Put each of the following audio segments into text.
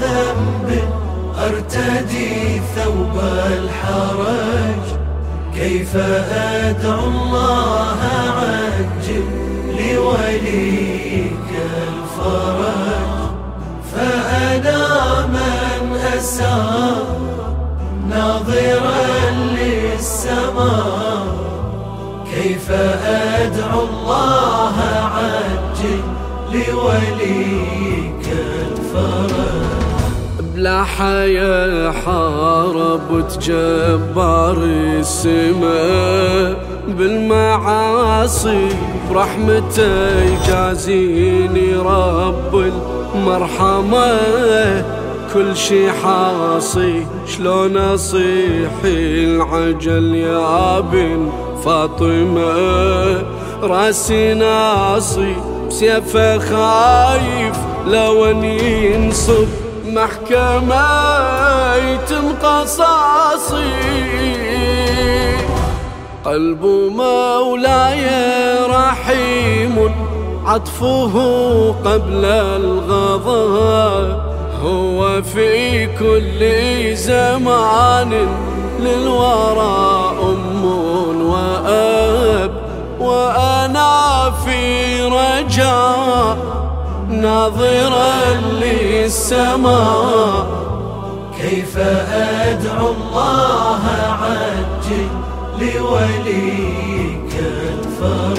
ذنب أرتدي ثوب الحرج. كيف أدعو الله عجل لوليك الفرج؟ فأنا من أسار ناظرا للسماء. كيف أدعو الله عجل لوليك الفرج بلا حيا حارب جبار السماء بالمعاصي برحمته يجازيني رب المرحمة. كل شي حاصي شلون أصيح العجل يا بن فاطمة؟ رأسي ناصي بسيفه خايف لو ان ينصب محكمة يتم قصاصي. قلب مولاي رحيم عطفه قبل الغضب. هو في كل زمان للورى أم وأب. وأنا في رجاء ناظرا للسماء. كيف أدعو الله عجل لوليك الفرج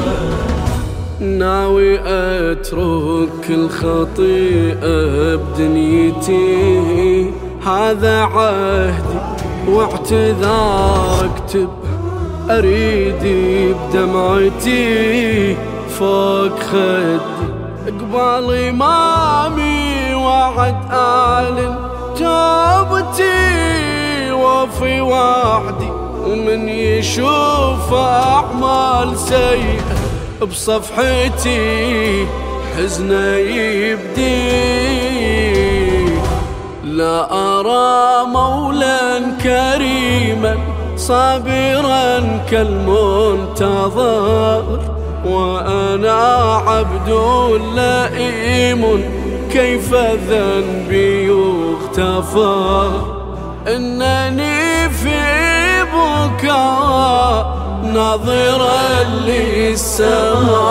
ناوي أترك الخطيئة بدنيتي. هذا عهدي واعتذار اكتب أريدي بدمعتي فوق خدي قبال إمامي وعد أعلن توبتي وفي وحدي ومن يشوف أعمال سيئة بصفحتي حزنه يبدي. لا أرى مولا كريما صابرا كالمنتظر وأنا عبد لئيم كيف ذنبي يغتفر؟ إنني في بكاء ناظرا للسماء.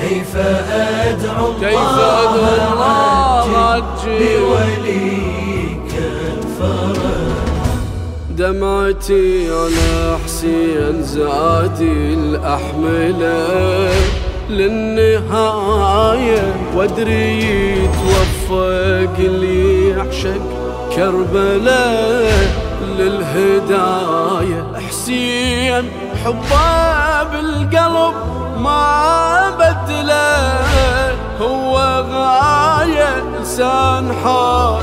كيف أدعو كيف أدعو الله لوليك الفرج؟ دمعتي على حسين زادي الأحملة للنهاية وادري يتوفق اللي يعشق كربلاء للهداية. حسين حبه بالقلب ما بدله هو غاية لسان حال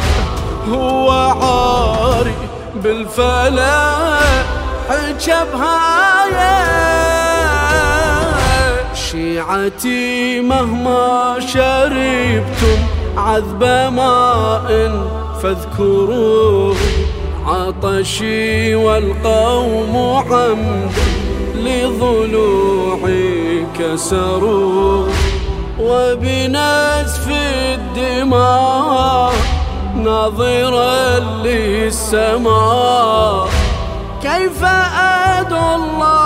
هو عاري بالفلا حجب هاي شيعتي مهما شربتم عذب ماء فاذكروا عطشي والقوم عمد لضلوعي كسروا وبنزف الدماء ناظرا للسماء كيف أدعو الله